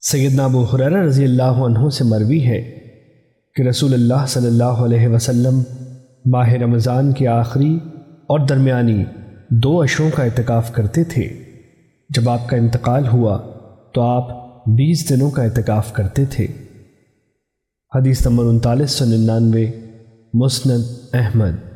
سیدنا ابو حریر رضی اللہ عنہ سے مروی ہے کہ رسول اللہ صلی اللہ علیہ وسلم ماہ رمضان کے آخری اور درمیانی دو عشروں کا اعتکاف کرتے تھے۔ جب آپ کا انتقال ہوا تو آپ بیس دنوں کا اعتکاف کرتے تھے۔ حدیث نمبر انتالیس سو ننانوے، مسند احمد۔